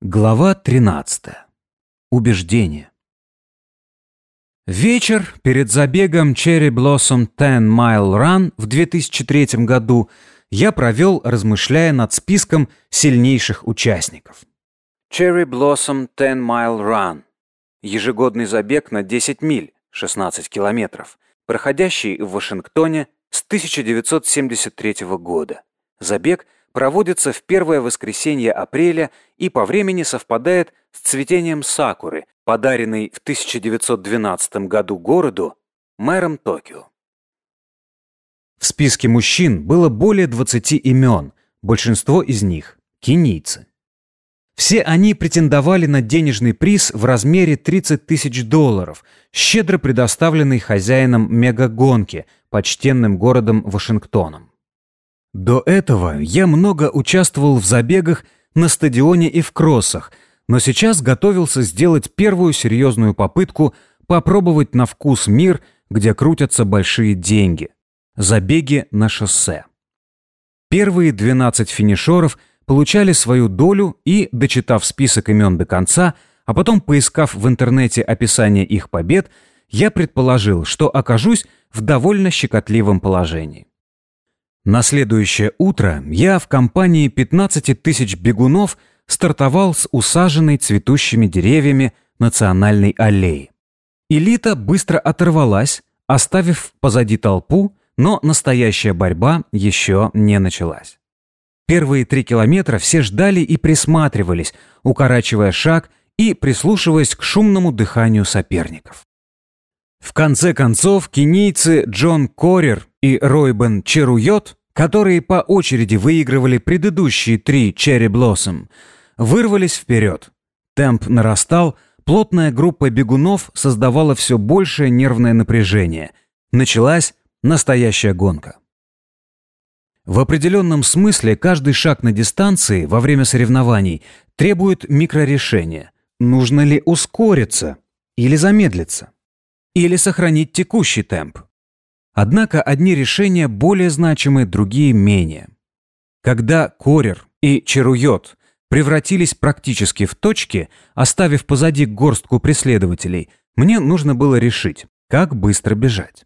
Глава 13. Убеждение. Вечер перед забегом Cherry Blossom 10 Mile Run в 2003 году я провел, размышляя над списком сильнейших участников. Cherry Blossom 10 Mile Run – ежегодный забег на 10 миль, 16 километров, проходящий в Вашингтоне с 1973 года. Забег – проводится в первое воскресенье апреля и по времени совпадает с цветением сакуры, подаренной в 1912 году городу мэром Токио. В списке мужчин было более 20 имен, большинство из них – кенийцы. Все они претендовали на денежный приз в размере 30 тысяч долларов, щедро предоставленный хозяином мегагонки, почтенным городом Вашингтоном. До этого я много участвовал в забегах на стадионе и в кроссах, но сейчас готовился сделать первую серьезную попытку попробовать на вкус мир, где крутятся большие деньги. Забеги на шоссе. Первые 12 финишеров получали свою долю и, дочитав список имен до конца, а потом поискав в интернете описание их побед, я предположил, что окажусь в довольно щекотливом положении. На следующее утро я в компании 15 тысяч бегунов стартовал с усаженной цветущими деревьями национальной аллеи. Элита быстро оторвалась, оставив позади толпу, но настоящая борьба еще не началась. Первые три километра все ждали и присматривались, укорачивая шаг и прислушиваясь к шумному дыханию соперников. В конце концов, кенийцы Джон Корер и Ройбен Черуйот которые по очереди выигрывали предыдущие три Cherry Blossom, вырвались вперед. Темп нарастал, плотная группа бегунов создавала все большее нервное напряжение. Началась настоящая гонка. В определенном смысле каждый шаг на дистанции во время соревнований требует микрорешения. Нужно ли ускориться или замедлиться? Или сохранить текущий темп? Однако одни решения более значимы, другие менее. Когда Корер и Черуйот превратились практически в точки, оставив позади горстку преследователей, мне нужно было решить, как быстро бежать.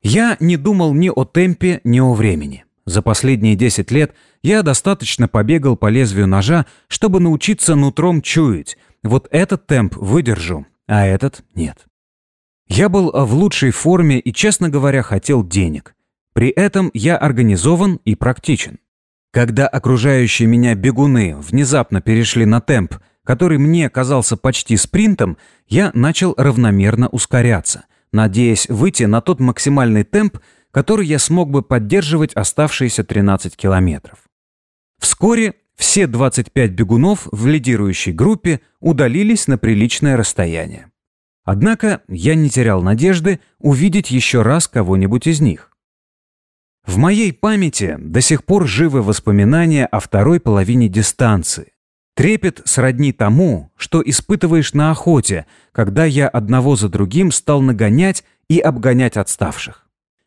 Я не думал ни о темпе, ни о времени. За последние 10 лет я достаточно побегал по лезвию ножа, чтобы научиться нутром чуять. Вот этот темп выдержу, а этот нет. Я был э, в лучшей форме и, честно говоря, хотел денег. При этом я организован и практичен. Когда окружающие меня бегуны внезапно перешли на темп, который мне казался почти спринтом, я начал равномерно ускоряться, надеясь выйти на тот максимальный темп, который я смог бы поддерживать оставшиеся 13 километров. Вскоре все 25 бегунов в лидирующей группе удалились на приличное расстояние. Однако я не терял надежды увидеть еще раз кого-нибудь из них. В моей памяти до сих пор живы воспоминания о второй половине дистанции. Трепет сродни тому, что испытываешь на охоте, когда я одного за другим стал нагонять и обгонять отставших.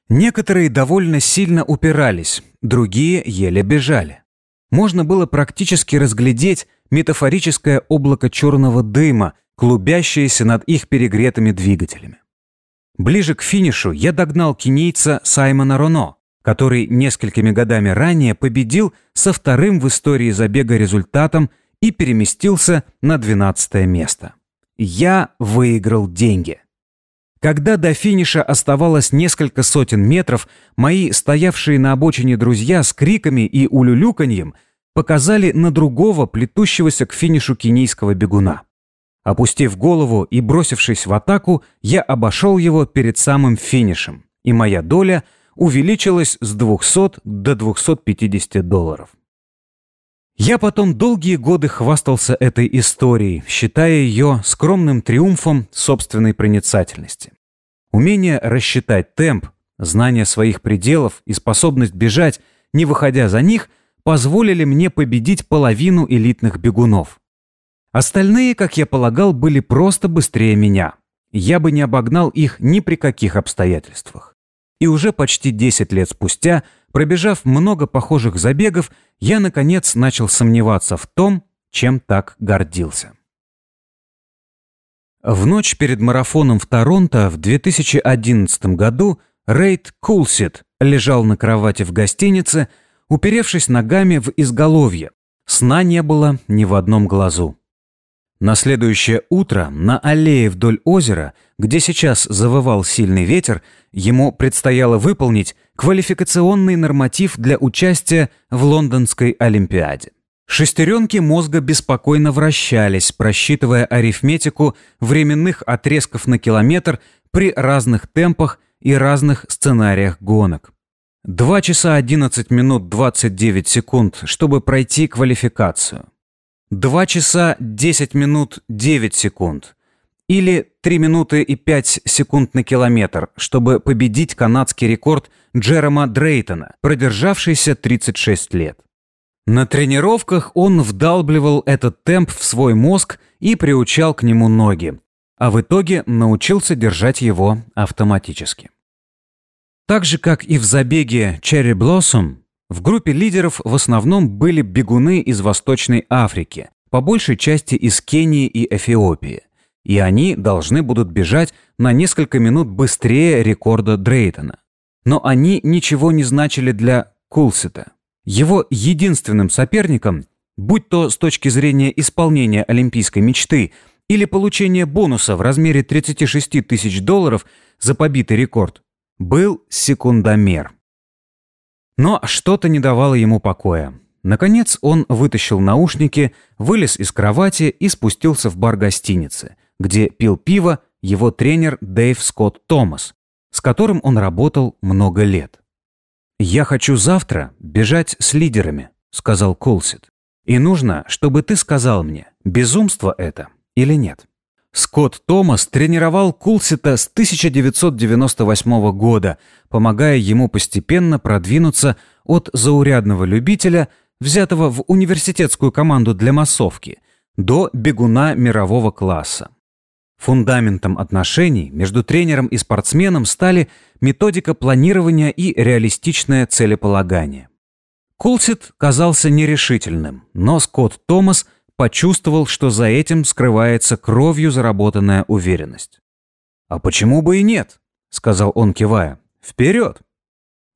Некоторые довольно сильно упирались, другие еле бежали. Можно было практически разглядеть метафорическое облако черного дыма, клубящиеся над их перегретыми двигателями. Ближе к финишу я догнал кенийца Саймона Роно, который несколькими годами ранее победил со вторым в истории забега результатом и переместился на 12 место. Я выиграл деньги. Когда до финиша оставалось несколько сотен метров, мои стоявшие на обочине друзья с криками и улюлюканьем показали на другого плетущегося к финишу кенийского бегуна. Опустив голову и бросившись в атаку, я обошел его перед самым финишем, и моя доля увеличилась с 200 до 250 долларов. Я потом долгие годы хвастался этой историей, считая ее скромным триумфом собственной проницательности. Умение рассчитать темп, знание своих пределов и способность бежать, не выходя за них, позволили мне победить половину элитных бегунов – Остальные, как я полагал, были просто быстрее меня. Я бы не обогнал их ни при каких обстоятельствах. И уже почти 10 лет спустя, пробежав много похожих забегов, я, наконец, начал сомневаться в том, чем так гордился. В ночь перед марафоном в Торонто в 2011 году Рейд Кулсит лежал на кровати в гостинице, уперевшись ногами в изголовье. Сна не было ни в одном глазу. На следующее утро на аллее вдоль озера, где сейчас завывал сильный ветер, ему предстояло выполнить квалификационный норматив для участия в Лондонской Олимпиаде. Шестеренки мозга беспокойно вращались, просчитывая арифметику временных отрезков на километр при разных темпах и разных сценариях гонок. 2 часа 11 минут 29 секунд, чтобы пройти квалификацию. 2 часа 10 минут 9 секунд. Или 3 минуты и 5 секунд на километр, чтобы победить канадский рекорд Джерома Дрейтона, продержавшийся 36 лет. На тренировках он вдалбливал этот темп в свой мозг и приучал к нему ноги, а в итоге научился держать его автоматически. Так же, как и в забеге Cherry Blossom, в группе лидеров в основном были бегуны из Восточной Африки, по большей части из Кении и Эфиопии, и они должны будут бежать на несколько минут быстрее рекорда Дрейтона. Но они ничего не значили для Кулсета. Его единственным соперником, будь то с точки зрения исполнения олимпийской мечты или получения бонуса в размере 36 тысяч долларов за побитый рекорд, был секундомер. Но что-то не давало ему покоя. Наконец он вытащил наушники, вылез из кровати и спустился в бар гостиницы, где пил пиво его тренер Дэйв Скотт Томас, с которым он работал много лет. «Я хочу завтра бежать с лидерами», — сказал Колсит. «И нужно, чтобы ты сказал мне, безумство это или нет». Скотт Томас тренировал Кулсита с 1998 года, помогая ему постепенно продвинуться от заурядного любителя, взятого в университетскую команду для массовки, до бегуна мирового класса. Фундаментом отношений между тренером и спортсменом стали методика планирования и реалистичное целеполагание. Кулсит казался нерешительным, но Скотт Томас почувствовал, что за этим скрывается кровью заработанная уверенность. «А почему бы и нет?» — сказал он, кивая. «Вперед!»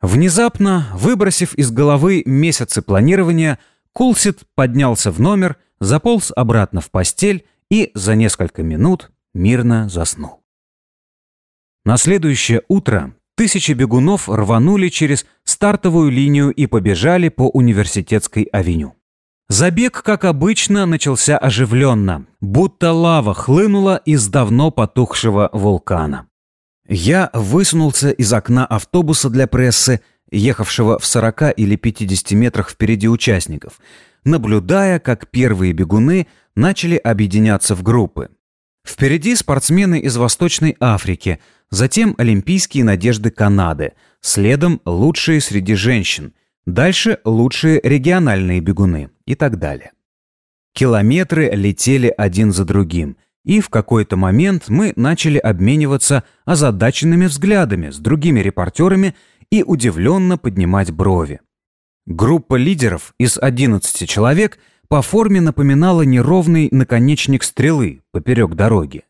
Внезапно, выбросив из головы месяцы планирования, Кулсит поднялся в номер, заполз обратно в постель и за несколько минут мирно заснул. На следующее утро тысячи бегунов рванули через стартовую линию и побежали по университетской авеню. Забег, как обычно, начался оживленно, будто лава хлынула из давно потухшего вулкана. Я высунулся из окна автобуса для прессы, ехавшего в 40 или 50 метрах впереди участников, наблюдая, как первые бегуны начали объединяться в группы. Впереди спортсмены из Восточной Африки, затем олимпийские надежды Канады, следом лучшие среди женщин, дальше лучшие региональные бегуны и так далее. Километры летели один за другим, и в какой-то момент мы начали обмениваться озадаченными взглядами с другими репортерами и удивленно поднимать брови. Группа лидеров из 11 человек по форме напоминала неровный наконечник стрелы поперек дороги.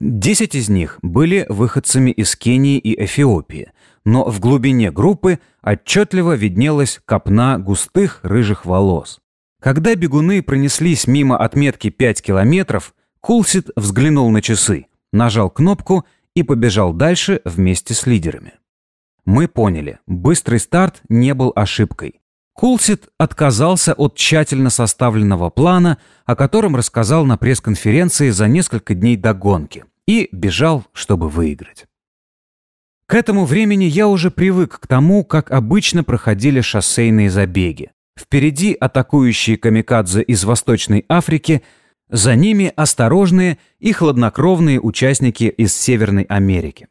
Десять из них были выходцами из Кении и Эфиопии, но в глубине группы отчетливо виднелась копна густых рыжих волос. Когда бегуны пронеслись мимо отметки 5 километров, Кулсит взглянул на часы, нажал кнопку и побежал дальше вместе с лидерами. Мы поняли, быстрый старт не был ошибкой. Кулсит отказался от тщательно составленного плана, о котором рассказал на пресс-конференции за несколько дней до гонки, и бежал, чтобы выиграть. К этому времени я уже привык к тому, как обычно проходили шоссейные забеги. Впереди атакующие камикадзе из Восточной Африки, за ними осторожные и хладнокровные участники из Северной Америки.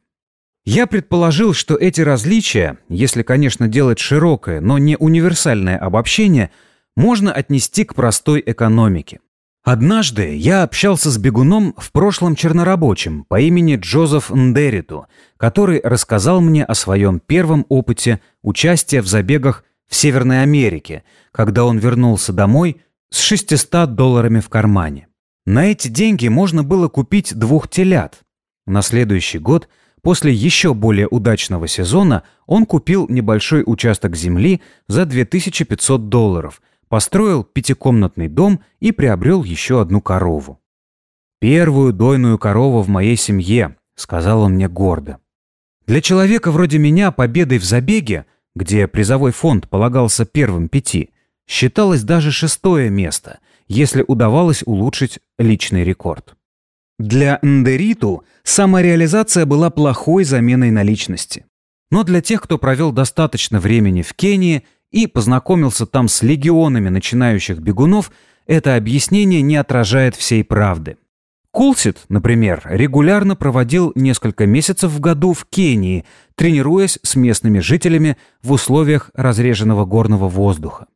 Я предположил, что эти различия, если, конечно, делать широкое, но не универсальное обобщение, можно отнести к простой экономике. Однажды я общался с бегуном в прошлом чернорабочем по имени Джозеф Ндериту, который рассказал мне о своем первом опыте участия в забегах в Северной Америке, когда он вернулся домой с 600 долларами в кармане. На эти деньги можно было купить двух телят. На следующий год, после еще более удачного сезона, он купил небольшой участок земли за 2500 долларов, построил пятикомнатный дом и приобрел еще одну корову. «Первую дойную корову в моей семье», — сказал он мне гордо. Для человека вроде меня победой в забеге, где призовой фонд полагался первым пяти, считалось даже шестое место, если удавалось улучшить личный рекорд. Для Ндериту самореализация была плохой заменой наличности. Но для тех, кто провел достаточно времени в Кении и познакомился там с легионами начинающих бегунов, это объяснение не отражает всей правды. Кулсит, например, регулярно проводил несколько месяцев в году в Кении, тренируясь с местными жителями в условиях разреженного горного воздуха.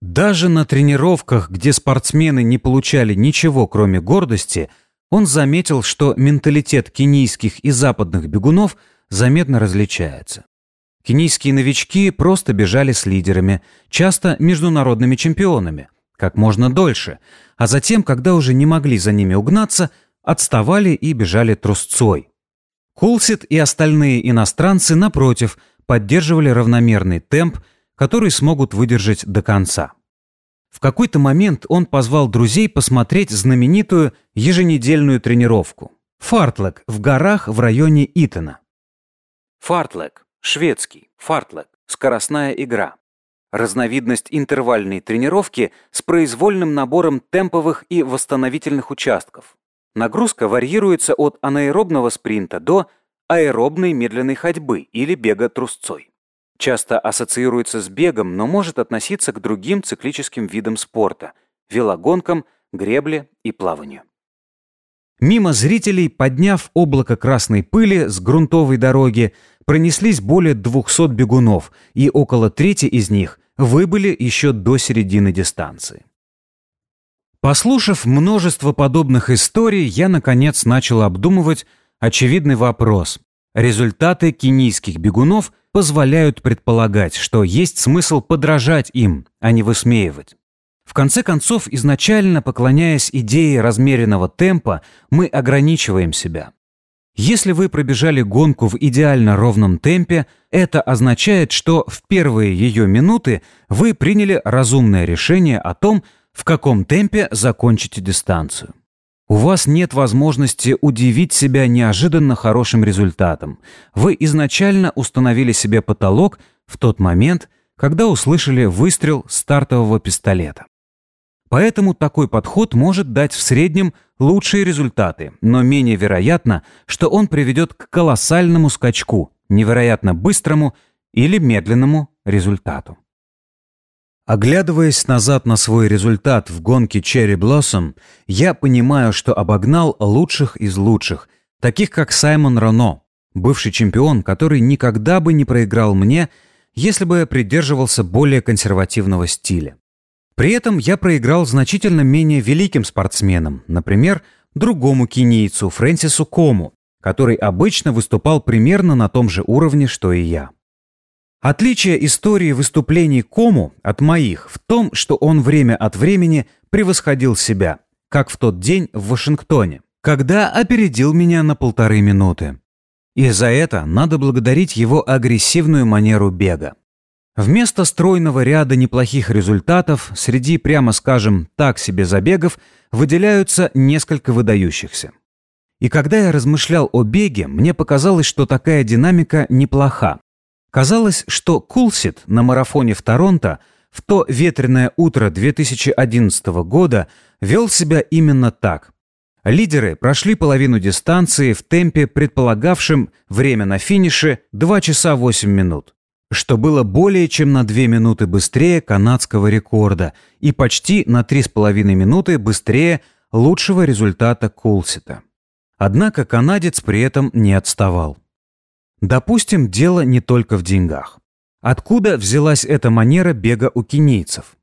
Даже на тренировках, где спортсмены не получали ничего, кроме гордости, он заметил, что менталитет кенийских и западных бегунов заметно различается. Кенийские новички просто бежали с лидерами, часто международными чемпионами, как можно дольше, а затем, когда уже не могли за ними угнаться, отставали и бежали трусцой. Кулсит и остальные иностранцы, напротив, поддерживали равномерный темп, который смогут выдержать до конца. В какой-то момент он позвал друзей посмотреть знаменитую еженедельную тренировку. Фартлек в горах в районе Итона. Фартлек, шведский, фартлек, скоростная игра разновидность интервальной тренировки с произвольным набором темповых и восстановительных участков. Нагрузка варьируется от анаэробного спринта до аэробной медленной ходьбы или бега трусцой. Часто ассоциируется с бегом, но может относиться к другим циклическим видам спорта – велогонкам, гребле и плаванию. Мимо зрителей, подняв облако красной пыли с грунтовой дороги, пронеслись более 200 бегунов, и около трети из них выбыли еще до середины дистанции. Послушав множество подобных историй, я, наконец, начал обдумывать очевидный вопрос. Результаты кенийских бегунов позволяют предполагать, что есть смысл подражать им, а не высмеивать. В конце концов, изначально поклоняясь идее размеренного темпа, мы ограничиваем себя. Если вы пробежали гонку в идеально ровном темпе, это означает, что в первые ее минуты вы приняли разумное решение о том, в каком темпе закончите дистанцию. У вас нет возможности удивить себя неожиданно хорошим результатом. Вы изначально установили себе потолок в тот момент, когда услышали выстрел стартового пистолета. Поэтому такой подход может дать в среднем лучшие результаты, но менее вероятно, что он приведет к колоссальному скачку, невероятно быстрому или медленному результату. Оглядываясь назад на свой результат в гонке Cherry Blossom, я понимаю, что обогнал лучших из лучших, таких как Саймон Роно, бывший чемпион, который никогда бы не проиграл мне, если бы я придерживался более консервативного стиля. При этом я проиграл значительно менее великим спортсменам, например, другому кенийцу Фрэнсису Кому, который обычно выступал примерно на том же уровне, что и я. Отличие истории выступлений Кому от моих в том, что он время от времени превосходил себя, как в тот день в Вашингтоне, когда опередил меня на полторы минуты. И за это надо благодарить его агрессивную манеру бега. Вместо стройного ряда неплохих результатов среди, прямо скажем, так себе забегов выделяются несколько выдающихся. И когда я размышлял о беге, мне показалось, что такая динамика неплоха. Казалось, что Кулсит на марафоне в Торонто в то ветреное утро 2011 года вел себя именно так. Лидеры прошли половину дистанции в темпе, предполагавшем время на финише 2 часа 8 минут что было более чем на 2 минуты быстрее канадского рекорда и почти на 3,5 минуты быстрее лучшего результата Кулсита. Однако канадец при этом не отставал. Допустим, дело не только в деньгах. Откуда взялась эта манера бега у кенийцев?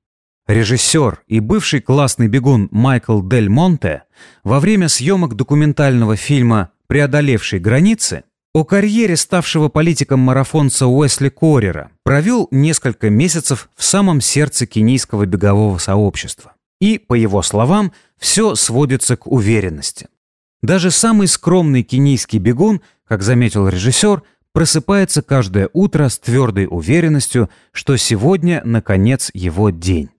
Режиссер и бывший классный бегун Майкл Дель Монте во время съемок документального фильма «Преодолевший границы» О карьере ставшего политиком-марафонца Уэсли Корера провел несколько месяцев в самом сердце кенийского бегового сообщества. И, по его словам, все сводится к уверенности. Даже самый скромный кенийский бегун, как заметил режиссер, просыпается каждое утро с твердой уверенностью, что сегодня, наконец, его день.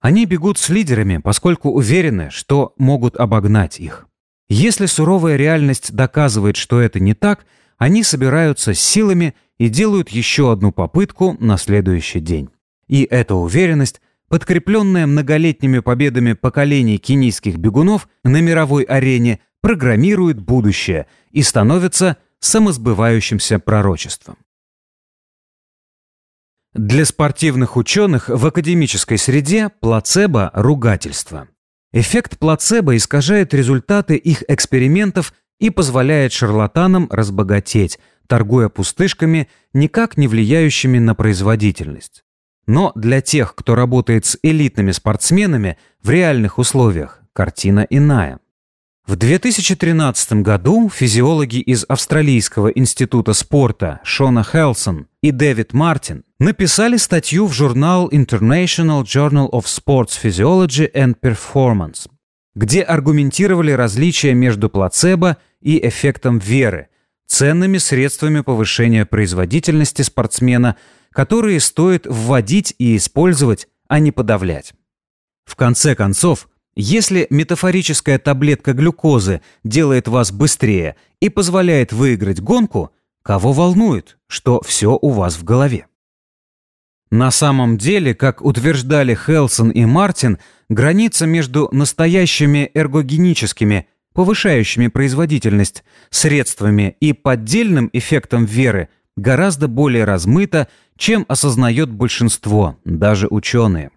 Они бегут с лидерами, поскольку уверены, что могут обогнать их. Если суровая реальность доказывает, что это не так, они собираются силами и делают еще одну попытку на следующий день. И эта уверенность, подкрепленная многолетними победами поколений кенийских бегунов на мировой арене, программирует будущее и становится самосбывающимся пророчеством. Для спортивных ученых в академической среде плацебо – ругательство. Эффект плацебо искажает результаты их экспериментов и позволяет шарлатанам разбогатеть, торгуя пустышками, никак не влияющими на производительность. Но для тех, кто работает с элитными спортсменами в реальных условиях, картина иная. В 2013 году физиологи из Австралийского института спорта Шона Хелсон и Дэвид Мартин написали статью в журнал International Journal of Sports Physiology and Performance, где аргументировали различия между плацебо и эффектом веры, ценными средствами повышения производительности спортсмена, которые стоит вводить и использовать, а не подавлять. В конце концов, если метафорическая таблетка глюкозы делает вас быстрее и позволяет выиграть гонку, кого волнует, что все у вас в голове? На самом деле, как утверждали Хелсон и Мартин, граница между настоящими эргогеническими, повышающими производительность, средствами и поддельным эффектом веры гораздо более размыта, чем осознает большинство, даже ученые.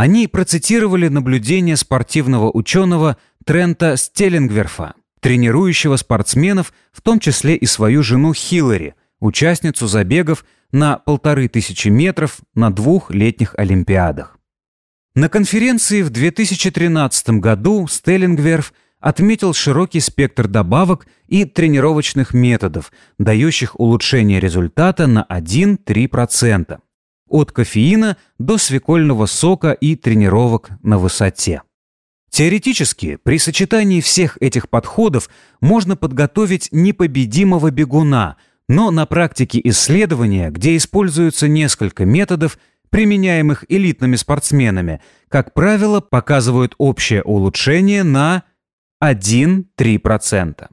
Они процитировали наблюдения спортивного ученого Трента Стеллингверфа, тренирующего спортсменов, в том числе и свою жену Хиллари, участницу забегов на полторы тысячи метров на двух летних Олимпиадах. На конференции в 2013 году Стеллингверф отметил широкий спектр добавок и тренировочных методов, дающих улучшение результата на 1-3% от кофеина до свекольного сока и тренировок на высоте. Теоретически, при сочетании всех этих подходов можно подготовить непобедимого бегуна, но на практике исследования, где используются несколько методов, применяемых элитными спортсменами, как правило, показывают общее улучшение на 1-3%.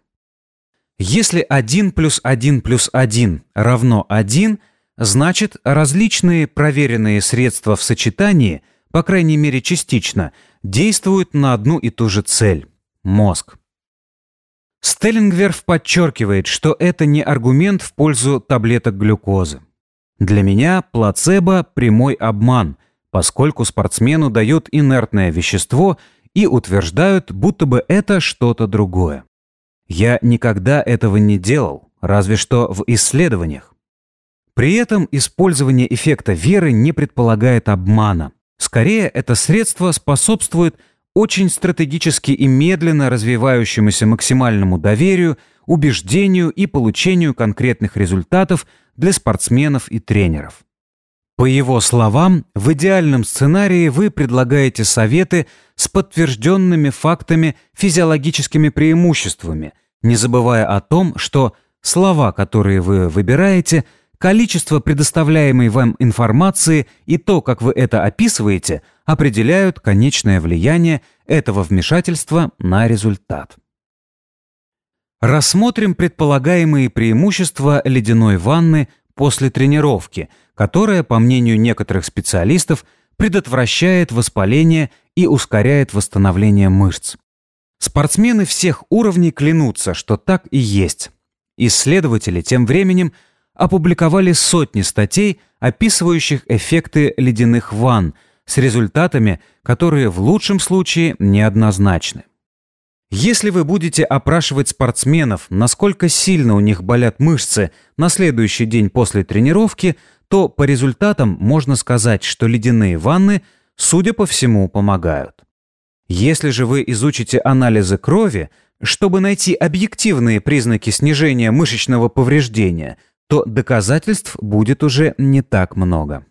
Если 1 плюс 1 плюс 1 равно 1, Значит, различные проверенные средства в сочетании, по крайней мере частично, действуют на одну и ту же цель – мозг. Стеллингверф подчеркивает, что это не аргумент в пользу таблеток глюкозы. Для меня плацебо – прямой обман, поскольку спортсмену дают инертное вещество и утверждают, будто бы это что-то другое. Я никогда этого не делал, разве что в исследованиях. При этом использование эффекта веры не предполагает обмана. Скорее, это средство способствует очень стратегически и медленно развивающемуся максимальному доверию, убеждению и получению конкретных результатов для спортсменов и тренеров. По его словам, в идеальном сценарии вы предлагаете советы с подтвержденными фактами физиологическими преимуществами, не забывая о том, что слова, которые вы выбираете – Количество предоставляемой вам информации и то, как вы это описываете, определяют конечное влияние этого вмешательства на результат. Рассмотрим предполагаемые преимущества ледяной ванны после тренировки, которая, по мнению некоторых специалистов, предотвращает воспаление и ускоряет восстановление мышц. Спортсмены всех уровней клянутся, что так и есть. Исследователи тем временем опубликовали сотни статей, описывающих эффекты ледяных ванн с результатами, которые в лучшем случае неоднозначны. Если вы будете опрашивать спортсменов, насколько сильно у них болят мышцы на следующий день после тренировки, то по результатам можно сказать, что ледяные ванны, судя по всему, помогают. Если же вы изучите анализы крови, чтобы найти объективные признаки снижения мышечного повреждения, то доказательств будет уже не так много.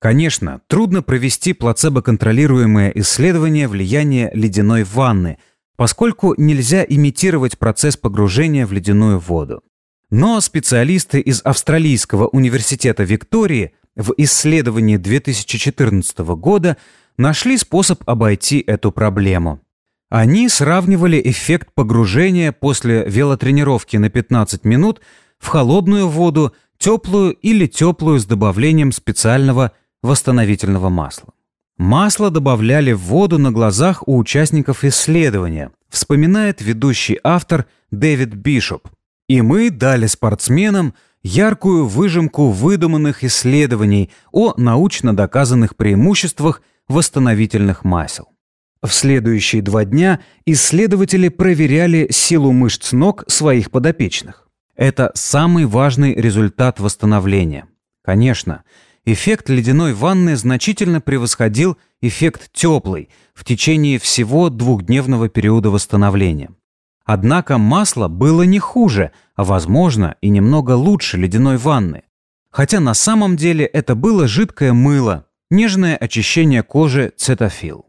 Конечно, трудно провести плацебо-контролируемое исследование влияния ледяной ванны, поскольку нельзя имитировать процесс погружения в ледяную воду. Но специалисты из Австралийского университета Виктории в исследовании 2014 года нашли способ обойти эту проблему. Они сравнивали эффект погружения после велотренировки на 15 минут в холодную воду, теплую или теплую с добавлением специального восстановительного масла. Масло добавляли в воду на глазах у участников исследования, вспоминает ведущий автор Дэвид Бишоп. И мы дали спортсменам яркую выжимку выдуманных исследований о научно доказанных преимуществах восстановительных масел. В следующие два дня исследователи проверяли силу мышц ног своих подопечных. Это самый важный результат восстановления. Конечно, эффект ледяной ванны значительно превосходил эффект теплой в течение всего двухдневного периода восстановления. Однако масло было не хуже, а возможно и немного лучше ледяной ванны. Хотя на самом деле это было жидкое мыло, нежное очищение кожи цетофил.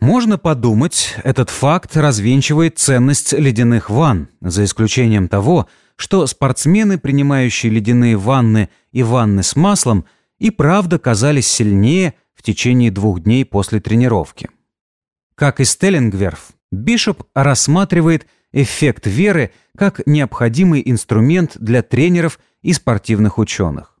Можно подумать, этот факт развенчивает ценность ледяных ванн, за исключением того, что спортсмены, принимающие ледяные ванны и ванны с маслом, и правда казались сильнее в течение двух дней после тренировки. Как и Стеллингверф, Бишоп рассматривает эффект веры как необходимый инструмент для тренеров и спортивных ученых.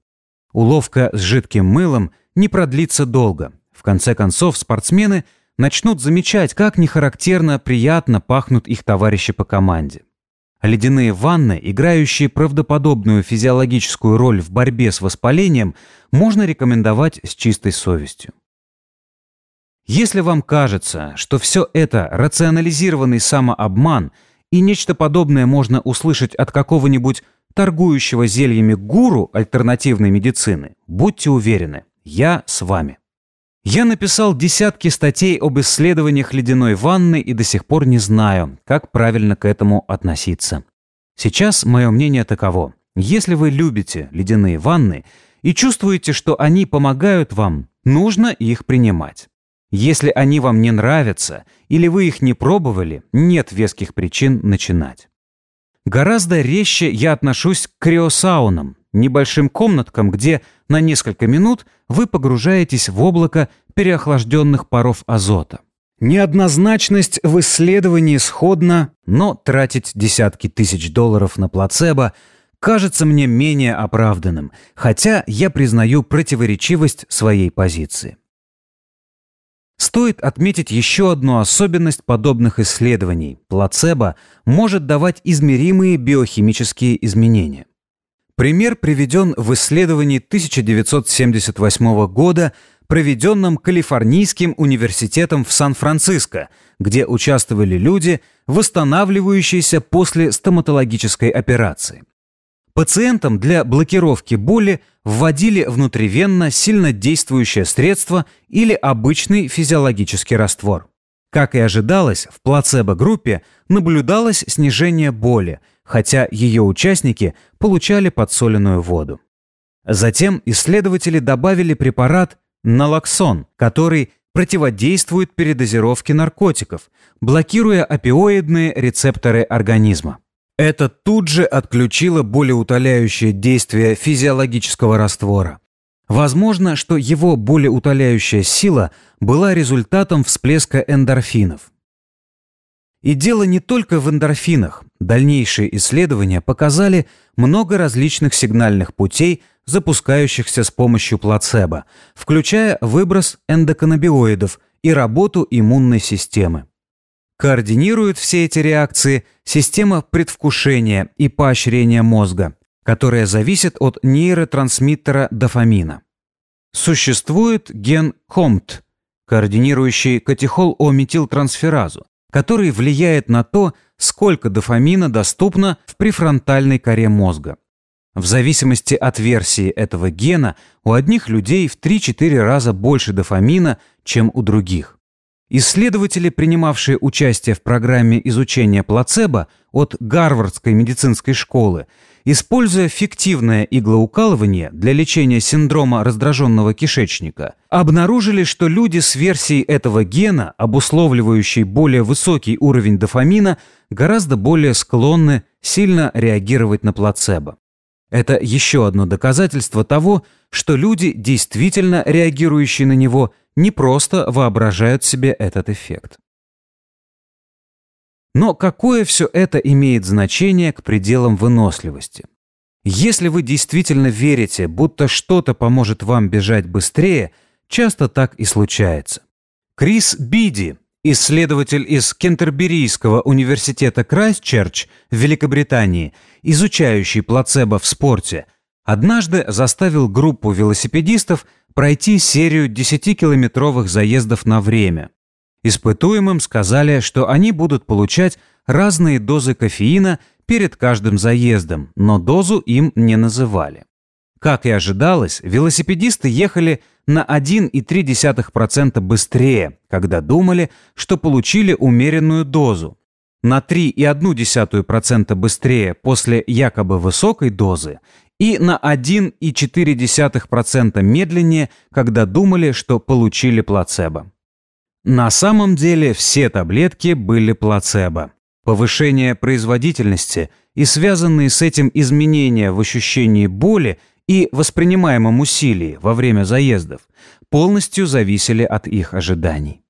Уловка с жидким мылом не продлится долго. В конце концов, спортсмены – начнут замечать, как нехарактерно приятно пахнут их товарищи по команде. Ледяные ванны, играющие правдоподобную физиологическую роль в борьбе с воспалением, можно рекомендовать с чистой совестью. Если вам кажется, что все это рационализированный самообман и нечто подобное можно услышать от какого-нибудь торгующего зельями гуру альтернативной медицины, будьте уверены, я с вами. Я написал десятки статей об исследованиях ледяной ванны и до сих пор не знаю, как правильно к этому относиться. Сейчас мое мнение таково. Если вы любите ледяные ванны и чувствуете, что они помогают вам, нужно их принимать. Если они вам не нравятся или вы их не пробовали, нет веских причин начинать. Гораздо резче я отношусь к криосаунам, небольшим комнаткам, где на несколько минут вы погружаетесь в облако переохлажденных паров азота. Неоднозначность в исследовании сходна, но тратить десятки тысяч долларов на плацебо кажется мне менее оправданным, хотя я признаю противоречивость своей позиции. Стоит отметить еще одну особенность подобных исследований. Плацебо может давать измеримые биохимические изменения. Пример приведен в исследовании 1978 года, проведенном Калифорнийским университетом в Сан-Франциско, где участвовали люди, восстанавливающиеся после стоматологической операции. Пациентам для блокировки боли вводили внутривенно сильнодействующее средство или обычный физиологический раствор. Как и ожидалось, в плацебо-группе наблюдалось снижение боли, хотя ее участники получали подсоленную воду. Затем исследователи добавили препарат налоксон, который противодействует передозировке наркотиков, блокируя опиоидные рецепторы организма. Это тут же отключило болеутоляющее действие физиологического раствора. Возможно, что его болеутоляющая сила была результатом всплеска эндорфинов. И дело не только в эндорфинах. Дальнейшие исследования показали много различных сигнальных путей, запускающихся с помощью плацебо, включая выброс эндоканнабиоидов и работу иммунной системы. Координирует все эти реакции система предвкушения и поощрения мозга, которая зависит от нейротрансмиттера дофамина. Существует ген COMT, координирующий катехол-о-метилтрансферазу, который влияет на то, сколько дофамина доступно в префронтальной коре мозга. В зависимости от версии этого гена у одних людей в 3-4 раза больше дофамина, чем у других. Исследователи, принимавшие участие в программе изучения плацебо от Гарвардской медицинской школы, используя фиктивное иглоукалывание для лечения синдрома раздраженного кишечника, обнаружили, что люди с версией этого гена, обусловливающей более высокий уровень дофамина, гораздо более склонны сильно реагировать на плацебо. Это еще одно доказательство того, что люди, действительно реагирующие на него, не просто воображают себе этот эффект. Но какое все это имеет значение к пределам выносливости? Если вы действительно верите, будто что-то поможет вам бежать быстрее, часто так и случается. Крис Биди, исследователь из Кентерберийского университета Крайстчерч в Великобритании, изучающий плацебо в спорте, однажды заставил группу велосипедистов пройти серию 10-километровых заездов на время. Испытуемым сказали, что они будут получать разные дозы кофеина перед каждым заездом, но дозу им не называли. Как и ожидалось, велосипедисты ехали на 1,3% быстрее, когда думали, что получили умеренную дозу, на 3,1% быстрее после якобы высокой дозы и на 1,4% медленнее, когда думали, что получили плацебо. На самом деле все таблетки были плацебо. Повышение производительности и связанные с этим изменения в ощущении боли и воспринимаемом усилии во время заездов полностью зависели от их ожиданий.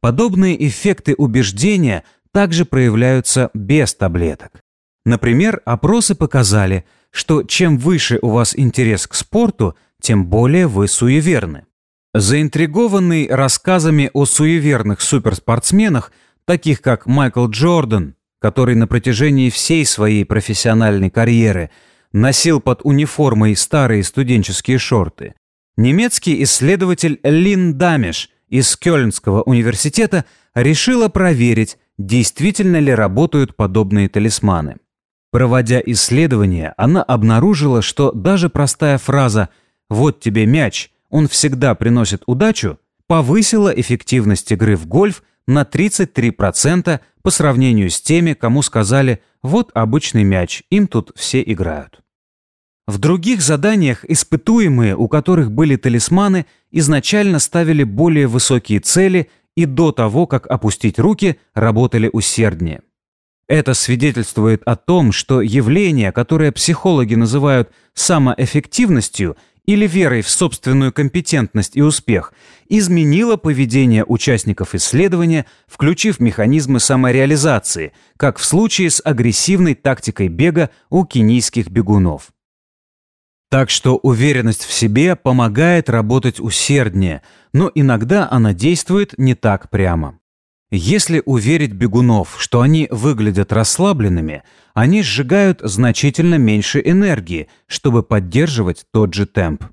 Подобные эффекты убеждения также проявляются без таблеток. Например, опросы показали, что чем выше у вас интерес к спорту, тем более вы суеверны. Заинтригованный рассказами о суеверных суперспортсменах, таких как Майкл Джордан, который на протяжении всей своей профессиональной карьеры носил под униформой старые студенческие шорты, немецкий исследователь Лин Дамеш из Кёльнского университета решила проверить, действительно ли работают подобные талисманы. Проводя исследование, она обнаружила, что даже простая фраза «Вот тебе мяч» он всегда приносит удачу, повысила эффективность игры в гольф на 33% по сравнению с теми, кому сказали «вот обычный мяч, им тут все играют». В других заданиях испытуемые, у которых были талисманы, изначально ставили более высокие цели и до того, как опустить руки, работали усерднее. Это свидетельствует о том, что явление, которое психологи называют самоэффективностью – или верой в собственную компетентность и успех изменила поведение участников исследования, включив механизмы самореализации, как в случае с агрессивной тактикой бега у кенийских бегунов. Так что уверенность в себе помогает работать усерднее, но иногда она действует не так прямо. Если уверить бегунов, что они выглядят расслабленными, они сжигают значительно меньше энергии, чтобы поддерживать тот же темп.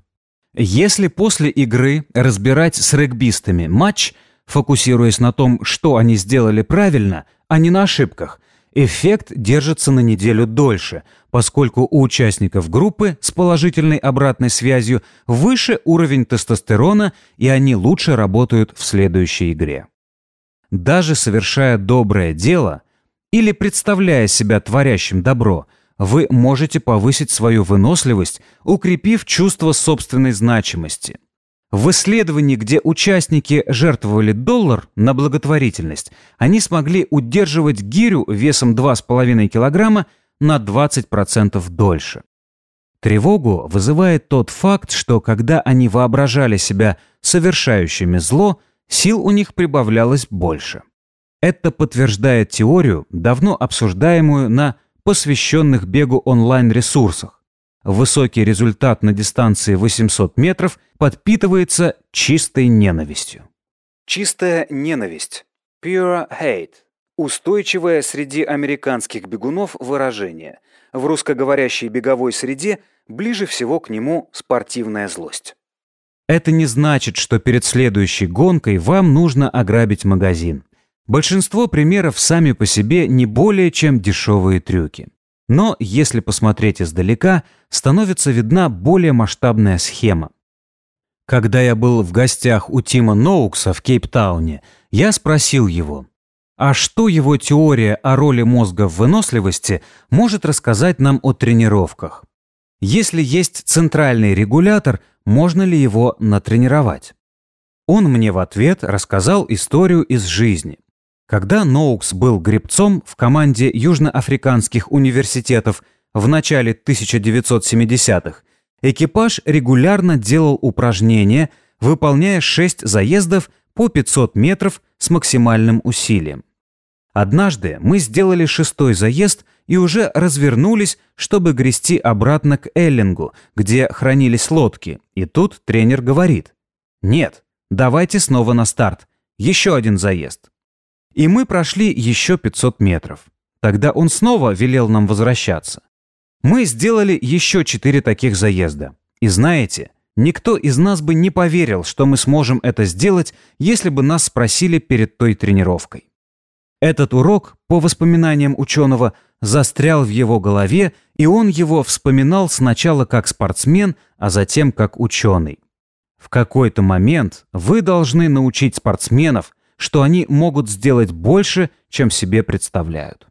Если после игры разбирать с регбистами матч, фокусируясь на том, что они сделали правильно, а не на ошибках, эффект держится на неделю дольше, поскольку у участников группы с положительной обратной связью выше уровень тестостерона, и они лучше работают в следующей игре даже совершая доброе дело или представляя себя творящим добро, вы можете повысить свою выносливость, укрепив чувство собственной значимости. В исследовании, где участники жертвовали доллар на благотворительность, они смогли удерживать гирю весом 2,5 килограмма на 20% дольше. Тревогу вызывает тот факт, что когда они воображали себя совершающими зло – сил у них прибавлялось больше. Это подтверждает теорию, давно обсуждаемую на посвященных бегу онлайн-ресурсах. Высокий результат на дистанции 800 метров подпитывается чистой ненавистью. Чистая ненависть. Pure hate. Устойчивое среди американских бегунов выражение. В русскоговорящей беговой среде ближе всего к нему спортивная злость. Это не значит, что перед следующей гонкой вам нужно ограбить магазин. Большинство примеров сами по себе не более чем дешевые трюки. Но если посмотреть издалека, становится видна более масштабная схема. Когда я был в гостях у Тима Ноукса в Кейптауне, я спросил его, А что его теория о роли мозга в выносливости может рассказать нам о тренировках? Если есть центральный регулятор, можно ли его натренировать? Он мне в ответ рассказал историю из жизни. Когда Ноукс был гребцом в команде южноафриканских университетов в начале 1970-х, экипаж регулярно делал упражнения, выполняя 6 заездов по 500 метров с максимальным усилием. Однажды мы сделали шестой заезд и уже развернулись, чтобы грести обратно к Эллингу, где хранились лодки. И тут тренер говорит, «Нет, давайте снова на старт. Еще один заезд». И мы прошли еще 500 метров. Тогда он снова велел нам возвращаться. Мы сделали еще четыре таких заезда. И знаете, никто из нас бы не поверил, что мы сможем это сделать, если бы нас спросили перед той тренировкой. Этот урок, по воспоминаниям ученого, застрял в его голове, и он его вспоминал сначала как спортсмен, а затем как ученый. В какой-то момент вы должны научить спортсменов, что они могут сделать больше, чем себе представляют.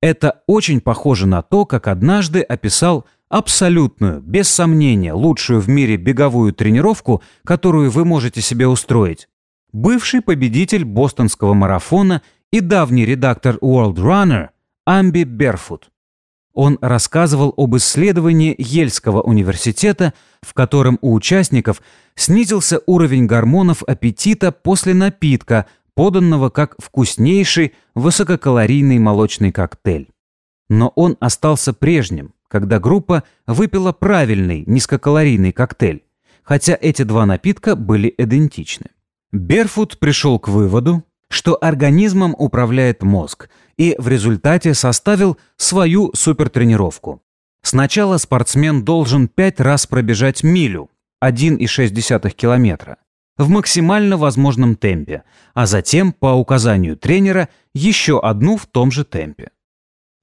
Это очень похоже на то, как однажды описал абсолютную, без сомнения, лучшую в мире беговую тренировку, которую вы можете себе устроить, бывший победитель бостонского марафона и давний редактор World Runner Амби Берфут. Он рассказывал об исследовании Ельского университета, в котором у участников снизился уровень гормонов аппетита после напитка, поданного как вкуснейший высококалорийный молочный коктейль. Но он остался прежним, когда группа выпила правильный низкокалорийный коктейль, хотя эти два напитка были идентичны. Берфут пришел к выводу, что организмом управляет мозг, и в результате составил свою супертренировку. Сначала спортсмен должен пять раз пробежать милю, 1,6 километра, в максимально возможном темпе, а затем, по указанию тренера, еще одну в том же темпе.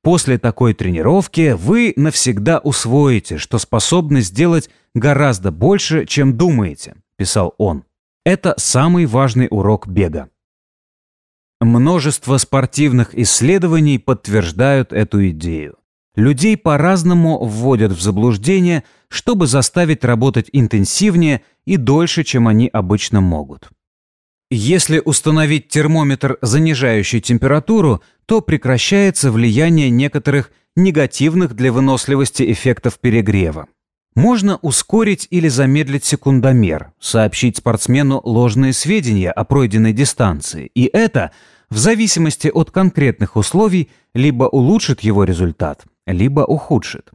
После такой тренировки вы навсегда усвоите, что способны сделать гораздо больше, чем думаете, писал он. Это самый важный урок бега. Множество спортивных исследований подтверждают эту идею. Людей по-разному вводят в заблуждение, чтобы заставить работать интенсивнее и дольше, чем они обычно могут. Если установить термометр, занижающий температуру, то прекращается влияние некоторых негативных для выносливости эффектов перегрева. Можно ускорить или замедлить секундомер, сообщить спортсмену ложные сведения о пройденной дистанции, и это, в зависимости от конкретных условий, либо улучшит его результат, либо ухудшит.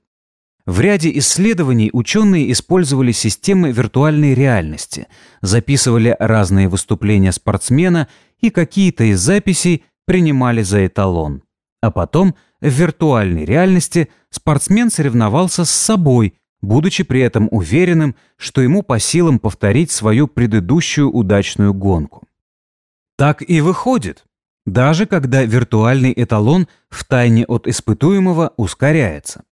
В ряде исследований ученые использовали системы виртуальной реальности, записывали разные выступления спортсмена и какие-то из записей принимали за эталон. А потом в виртуальной реальности спортсмен соревновался с собой – будучи при этом уверенным, что ему по силам повторить свою предыдущую удачную гонку. Так и выходит, даже когда виртуальный эталон в тайне от испытуемого ускоряется.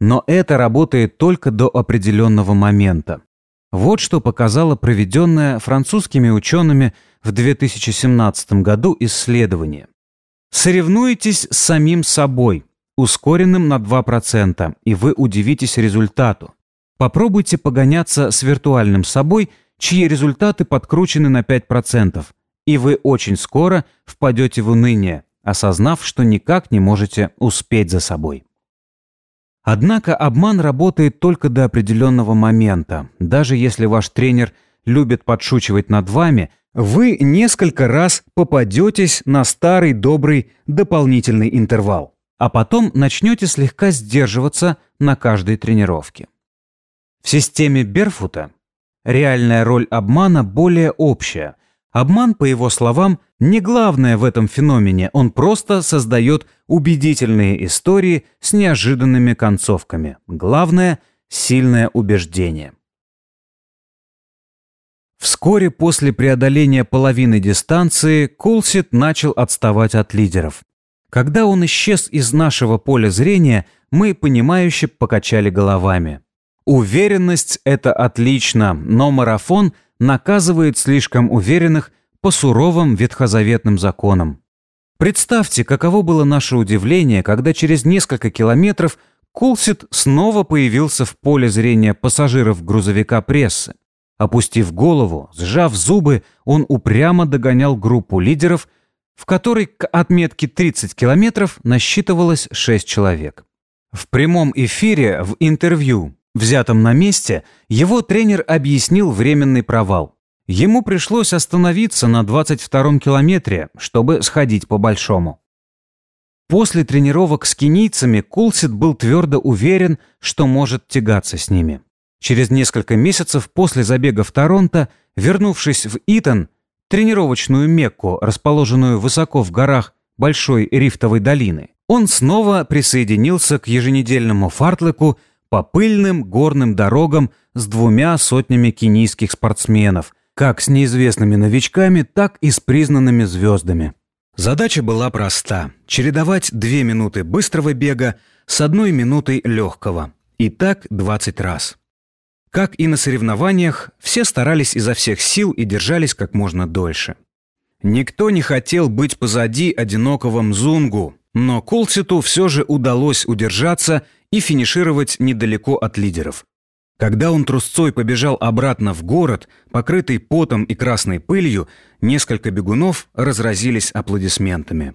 Но это работает только до определенного момента. Вот что показало проведенное французскими учеными в 2017 году исследование. Соревнуйтесь с самим собой, ускоренным на 2%, и вы удивитесь результату. Попробуйте погоняться с виртуальным собой, чьи результаты подкручены на 5%, и вы очень скоро впадете в уныние, осознав, что никак не можете успеть за собой. Однако обман работает только до определенного момента. Даже если ваш тренер любит подшучивать над вами, вы несколько раз попадетесь на старый добрый дополнительный интервал а потом начнете слегка сдерживаться на каждой тренировке. В системе Берфута реальная роль обмана более общая. Обман, по его словам, не главное в этом феномене, он просто создает убедительные истории с неожиданными концовками. Главное – сильное убеждение. Вскоре после преодоления половины дистанции Кулсит начал отставать от лидеров. Когда он исчез из нашего поля зрения, мы, понимающе покачали головами. Уверенность – это отлично, но марафон наказывает слишком уверенных по суровым ветхозаветным законам. Представьте, каково было наше удивление, когда через несколько километров Кулсит снова появился в поле зрения пассажиров грузовика прессы. Опустив голову, сжав зубы, он упрямо догонял группу лидеров, в которой к отметке 30 километров насчитывалось 6 человек. В прямом эфире в интервью, взятом на месте, его тренер объяснил временный провал. Ему пришлось остановиться на 22-м километре, чтобы сходить по-большому. После тренировок с кенийцами Кулсит был твердо уверен, что может тягаться с ними. Через несколько месяцев после забега в Торонто, вернувшись в Итон, тренировочную Мекку, расположенную высоко в горах Большой Рифтовой долины, он снова присоединился к еженедельному фартлеку по пыльным горным дорогам с двумя сотнями кенийских спортсменов – как с неизвестными новичками, так и с признанными звездами. Задача была проста – чередовать две минуты быстрого бега с одной минутой легкого. И так 20 раз. Как и на соревнованиях, все старались изо всех сил и держались как можно дольше. Никто не хотел быть позади одинокого Мзунгу, но Колситу все же удалось удержаться и финишировать недалеко от лидеров. Когда он трусцой побежал обратно в город, покрытый потом и красной пылью, несколько бегунов разразились аплодисментами.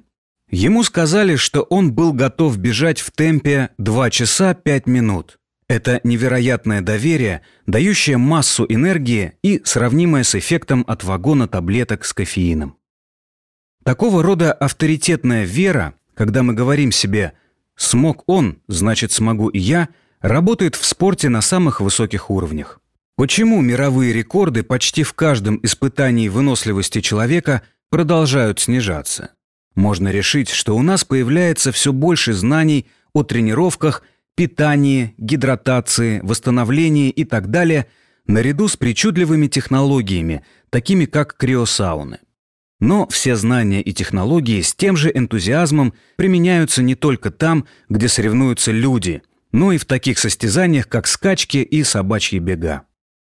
Ему сказали, что он был готов бежать в темпе 2 часа 5 минут. Это невероятное доверие, дающее массу энергии и сравнимое с эффектом от вагона таблеток с кофеином. Такого рода авторитетная вера, когда мы говорим себе «смог он, значит смогу и я», работает в спорте на самых высоких уровнях. Почему мировые рекорды почти в каждом испытании выносливости человека продолжают снижаться? Можно решить, что у нас появляется все больше знаний о тренировках, питании, гидратации, восстановлении и так далее, наряду с причудливыми технологиями, такими как криосауны. Но все знания и технологии с тем же энтузиазмом применяются не только там, где соревнуются люди, но и в таких состязаниях, как скачки и собачьи бега.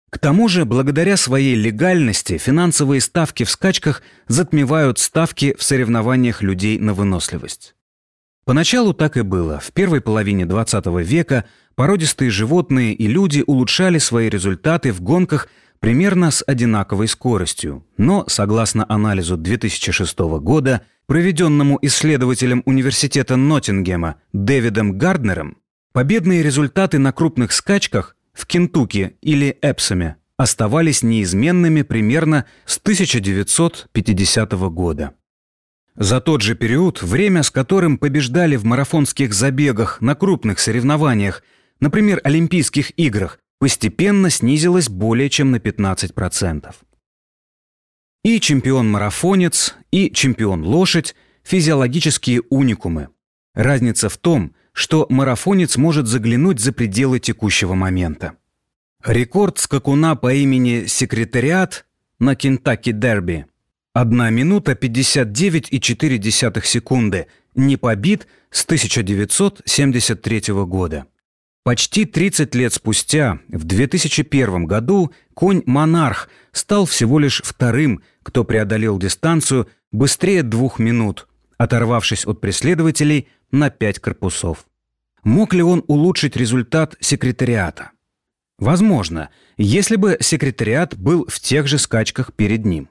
К тому же, благодаря своей легальности, финансовые ставки в скачках затмевают ставки в соревнованиях людей на выносливость. Поначалу так и было. В первой половине 20 века породистые животные и люди улучшали свои результаты в гонках примерно с одинаковой скоростью. Но, согласно анализу 2006 года, проведенному исследователем университета Ноттингема Дэвидом Гарднером, Победные результаты на крупных скачках в Кентукки или Эпсоме оставались неизменными примерно с 1950 года. За тот же период время, с которым побеждали в марафонских забегах на крупных соревнованиях, например, Олимпийских играх, постепенно снизилось более чем на 15%. И чемпион-марафонец, и чемпион-лошадь – физиологические уникумы. Разница в том, что марафонец может заглянуть за пределы текущего момента. Рекорд скакуна по имени Секретариат на Кентаки Дерби 1 минута 59,4 секунды не побит с 1973 года. Почти 30 лет спустя, в 2001 году, конь «Монарх» стал всего лишь вторым, кто преодолел дистанцию быстрее двух минут, оторвавшись от преследователей на пять корпусов. Мог ли он улучшить результат секретариата? Возможно, если бы секретариат был в тех же скачках перед ним.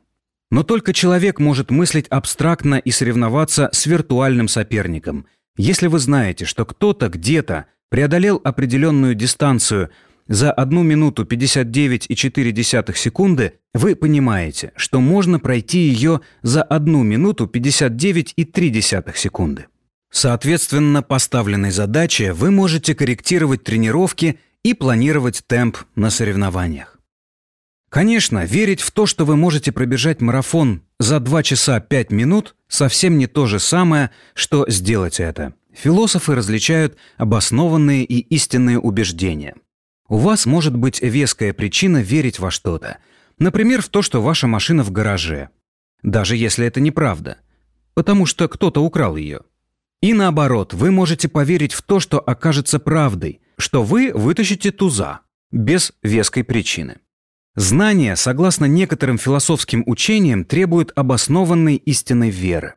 Но только человек может мыслить абстрактно и соревноваться с виртуальным соперником. Если вы знаете, что кто-то где-то преодолел определенную дистанцию за 1 минуту 59,4 секунды, вы понимаете, что можно пройти ее за 1 минуту 59,3 секунды. Соответственно, поставленной задаче вы можете корректировать тренировки и планировать темп на соревнованиях. Конечно, верить в то, что вы можете пробежать марафон за 2 часа 5 минут, совсем не то же самое, что сделать это. Философы различают обоснованные и истинные убеждения. У вас может быть веская причина верить во что-то. Например, в то, что ваша машина в гараже. Даже если это неправда. Потому что кто-то украл ее. И наоборот, вы можете поверить в то, что окажется правдой, что вы вытащите туза, без веской причины. Знание, согласно некоторым философским учениям, требует обоснованной истинной веры.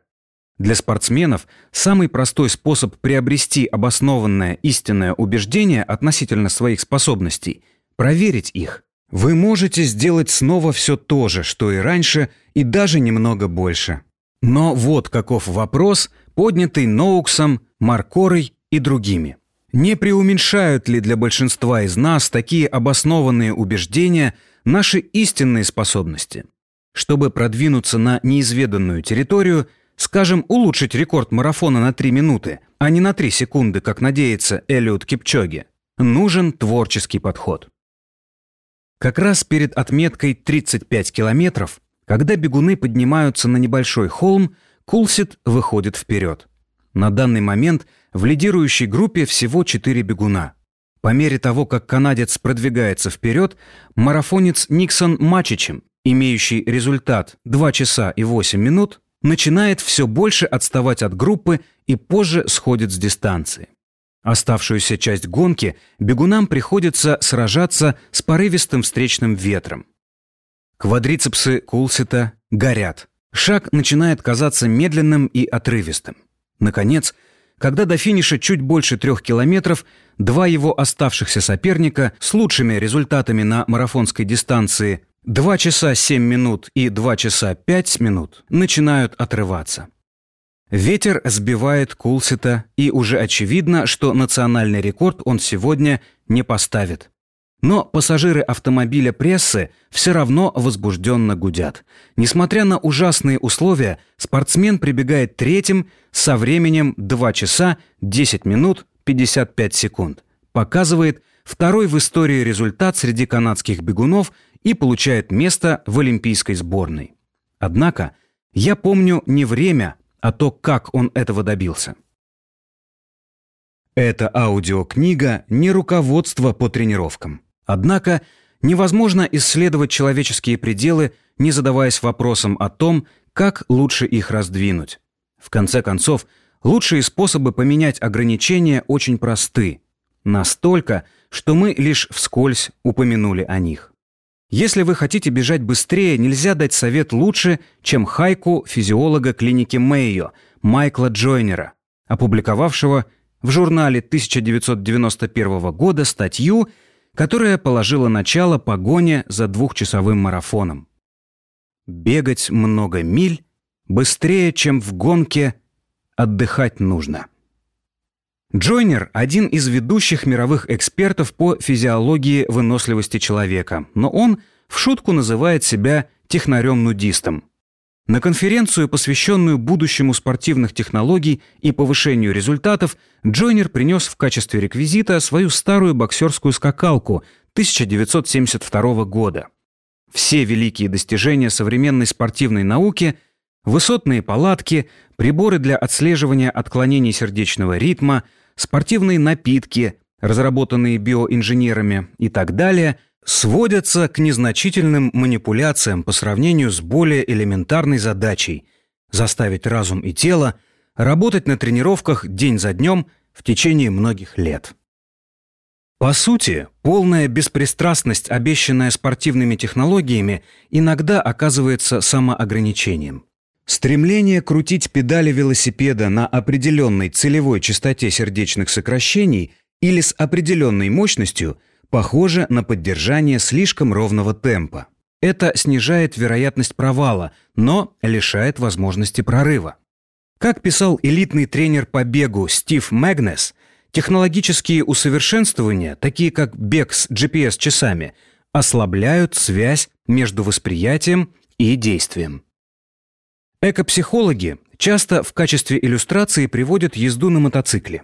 Для спортсменов самый простой способ приобрести обоснованное истинное убеждение относительно своих способностей – проверить их. Вы можете сделать снова все то же, что и раньше, и даже немного больше. Но вот каков вопрос, поднятый Ноуксом, Маркорой и другими. Не преуменьшают ли для большинства из нас такие обоснованные убеждения наши истинные способности? Чтобы продвинуться на неизведанную территорию, скажем, улучшить рекорд марафона на 3 минуты, а не на 3 секунды, как надеется Элиот Кипчоги, нужен творческий подход. Как раз перед отметкой 35 километров, когда бегуны поднимаются на небольшой холм, Кулсит выходит вперед. На данный момент в лидирующей группе всего 4 бегуна. По мере того, как канадец продвигается вперед, марафонец Никсон Мачичем, имеющий результат 2 часа и 8 минут, начинает все больше отставать от группы и позже сходит с дистанции. Оставшуюся часть гонки бегунам приходится сражаться с порывистым встречным ветром. Квадрицепсы Кулсита горят. Шаг начинает казаться медленным и отрывистым. Наконец, когда до финиша чуть больше трех километров, два его оставшихся соперника с лучшими результатами на марафонской дистанции 2 часа 7 минут и 2 часа 5 минут начинают отрываться. Ветер сбивает Кулсита, и уже очевидно, что национальный рекорд он сегодня не поставит. Но пассажиры автомобиля прессы все равно возбужденно гудят. Несмотря на ужасные условия, спортсмен прибегает третьим со временем 2 часа 10 минут 55 секунд. Показывает второй в истории результат среди канадских бегунов и получает место в олимпийской сборной. Однако я помню не время, а то, как он этого добился. Эта аудиокнига не руководство по тренировкам. Однако невозможно исследовать человеческие пределы, не задаваясь вопросом о том, как лучше их раздвинуть. В конце концов, лучшие способы поменять ограничения очень просты. Настолько, что мы лишь вскользь упомянули о них. Если вы хотите бежать быстрее, нельзя дать совет лучше, чем хайку физиолога клиники Мэйо Майкла Джойнера, опубликовавшего в журнале 1991 года статью, которая положила начало погоне за двухчасовым марафоном. Бегать много миль быстрее, чем в гонке, отдыхать нужно. Джойнер – один из ведущих мировых экспертов по физиологии выносливости человека, но он в шутку называет себя технарем-нудистом. На конференцию, посвященную будущему спортивных технологий и повышению результатов, Джойнер принес в качестве реквизита свою старую боксерскую скакалку 1972 года. Все великие достижения современной спортивной науки – Высотные палатки, приборы для отслеживания отклонений сердечного ритма, спортивные напитки, разработанные биоинженерами и так далее, сводятся к незначительным манипуляциям по сравнению с более элементарной задачей – заставить разум и тело работать на тренировках день за днем в течение многих лет. По сути, полная беспристрастность, обещанная спортивными технологиями, иногда оказывается самоограничением. Стремление крутить педали велосипеда на определенной целевой частоте сердечных сокращений или с определенной мощностью похоже на поддержание слишком ровного темпа. Это снижает вероятность провала, но лишает возможности прорыва. Как писал элитный тренер по бегу Стив Мэгнес, технологические усовершенствования, такие как бег с GPS-часами, ослабляют связь между восприятием и действием. Экопсихологи часто в качестве иллюстрации приводят езду на мотоцикле.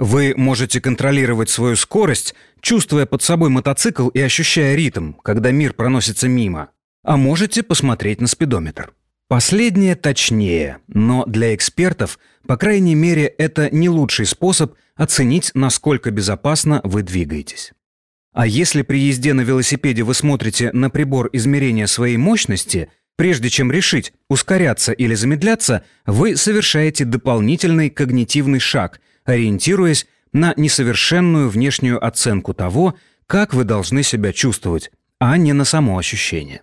Вы можете контролировать свою скорость, чувствуя под собой мотоцикл и ощущая ритм, когда мир проносится мимо. А можете посмотреть на спидометр. Последнее точнее, но для экспертов, по крайней мере, это не лучший способ оценить, насколько безопасно вы двигаетесь. А если при езде на велосипеде вы смотрите на прибор измерения своей мощности – Прежде чем решить, ускоряться или замедляться, вы совершаете дополнительный когнитивный шаг, ориентируясь на несовершенную внешнюю оценку того, как вы должны себя чувствовать, а не на само ощущение.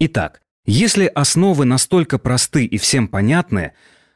Итак, если основы настолько просты и всем понятны,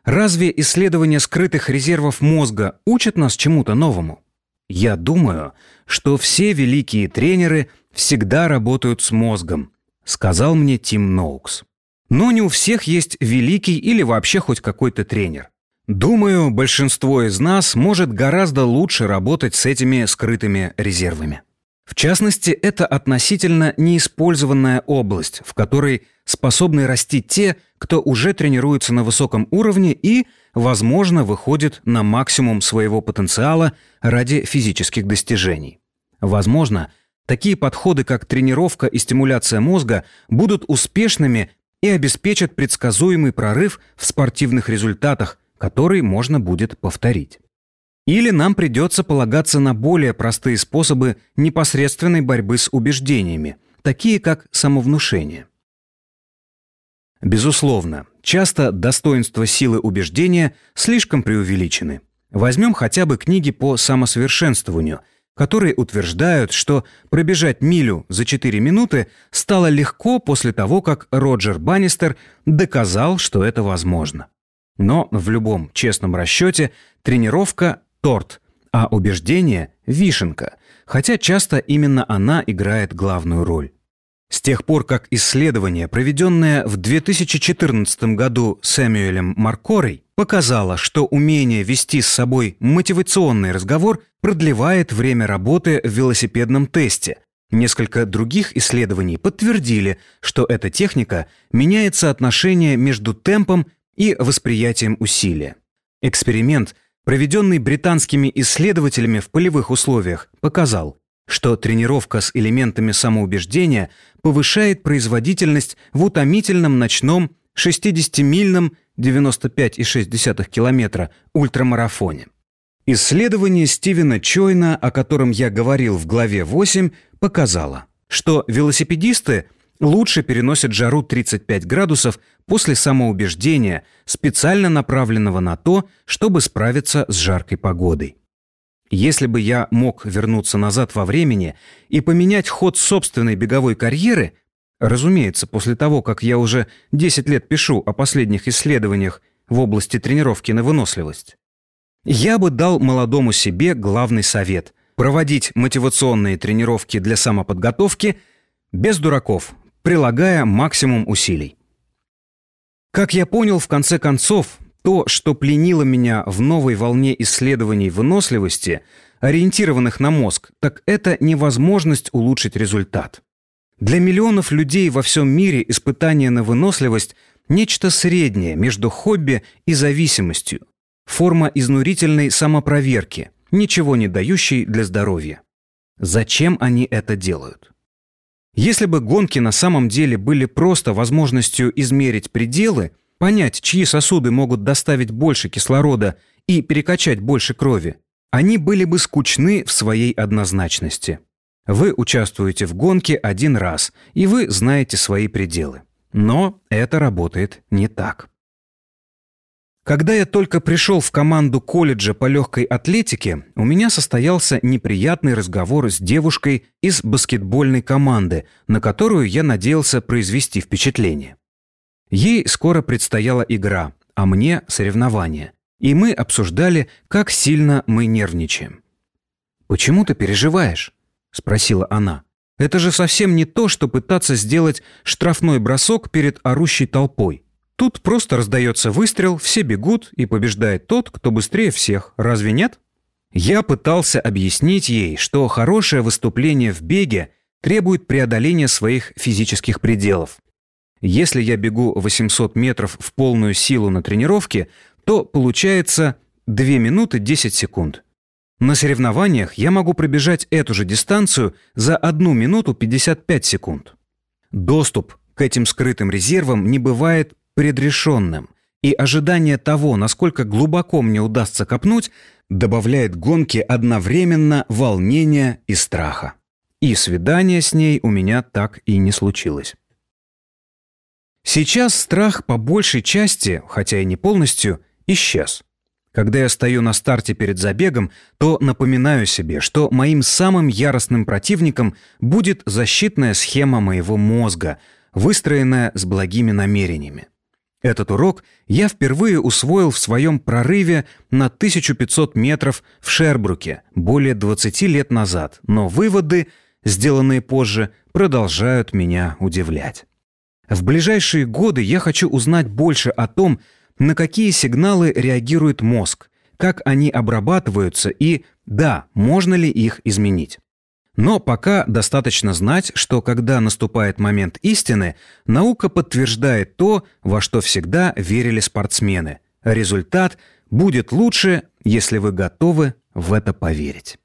Разве исследования скрытых резервов мозга учат нас чему-то новому? Я думаю, что все великие тренеры всегда работают с мозгом, сказал мне Тим Ноукс. Но не у всех есть великий или вообще хоть какой-то тренер. Думаю, большинство из нас может гораздо лучше работать с этими скрытыми резервами. В частности, это относительно неиспользованная область, в которой способны расти те, кто уже тренируется на высоком уровне и, возможно, выходит на максимум своего потенциала ради физических достижений. Возможно, такие подходы, как тренировка и стимуляция мозга, будут успешными и обеспечат предсказуемый прорыв в спортивных результатах, который можно будет повторить. Или нам придется полагаться на более простые способы непосредственной борьбы с убеждениями, такие как самовнушение. Безусловно, часто достоинства силы убеждения слишком преувеличены. Возьмем хотя бы книги по самосовершенствованию, которые утверждают, что пробежать милю за 4 минуты стало легко после того, как Роджер Баннистер доказал, что это возможно. Но в любом честном расчете тренировка – торт, а убеждение – вишенка, хотя часто именно она играет главную роль. С тех пор, как исследование, проведенное в 2014 году Сэмюэлем Маркорой, показало, что умение вести с собой мотивационный разговор продлевает время работы в велосипедном тесте. Несколько других исследований подтвердили, что эта техника меняет соотношение между темпом и восприятием усилия. Эксперимент, проведенный британскими исследователями в полевых условиях, показал, что тренировка с элементами самоубеждения повышает производительность в утомительном ночном 60-мильном 95,6 километра ультрамарафоне. Исследование Стивена Чойна, о котором я говорил в главе 8, показало, что велосипедисты – лучше переносят жару 35 градусов после самоубеждения, специально направленного на то, чтобы справиться с жаркой погодой. Если бы я мог вернуться назад во времени и поменять ход собственной беговой карьеры, разумеется, после того, как я уже 10 лет пишу о последних исследованиях в области тренировки на выносливость, я бы дал молодому себе главный совет – проводить мотивационные тренировки для самоподготовки без дураков, прилагая максимум усилий. Как я понял, в конце концов, то, что пленило меня в новой волне исследований выносливости, ориентированных на мозг, так это невозможность улучшить результат. Для миллионов людей во всем мире испытание на выносливость – нечто среднее между хобби и зависимостью, форма изнурительной самопроверки, ничего не дающей для здоровья. Зачем они это делают? Если бы гонки на самом деле были просто возможностью измерить пределы, понять, чьи сосуды могут доставить больше кислорода и перекачать больше крови, они были бы скучны в своей однозначности. Вы участвуете в гонке один раз, и вы знаете свои пределы. Но это работает не так. Когда я только пришел в команду колледжа по легкой атлетике, у меня состоялся неприятный разговор с девушкой из баскетбольной команды, на которую я надеялся произвести впечатление. Ей скоро предстояла игра, а мне – соревнование. И мы обсуждали, как сильно мы нервничаем. «Почему ты переживаешь?» – спросила она. «Это же совсем не то, что пытаться сделать штрафной бросок перед орущей толпой». Тут просто раздается выстрел, все бегут, и побеждает тот, кто быстрее всех. Разве нет? Я пытался объяснить ей, что хорошее выступление в беге требует преодоления своих физических пределов. Если я бегу 800 метров в полную силу на тренировке, то получается 2 минуты 10 секунд. На соревнованиях я могу пробежать эту же дистанцию за 1 минуту 55 секунд. Доступ к этим скрытым резервам не бывает предрешенным, и ожидание того, насколько глубоко мне удастся копнуть, добавляет гонке одновременно волнения и страха. И свидание с ней у меня так и не случилось. Сейчас страх по большей части, хотя и не полностью, исчез. Когда я стою на старте перед забегом, то напоминаю себе, что моим самым яростным противником будет защитная схема моего мозга, выстроенная с благими намерениями. Этот урок я впервые усвоил в своем прорыве на 1500 метров в Шербруке более 20 лет назад, но выводы, сделанные позже, продолжают меня удивлять. В ближайшие годы я хочу узнать больше о том, на какие сигналы реагирует мозг, как они обрабатываются и, да, можно ли их изменить. Но пока достаточно знать, что когда наступает момент истины, наука подтверждает то, во что всегда верили спортсмены. Результат будет лучше, если вы готовы в это поверить.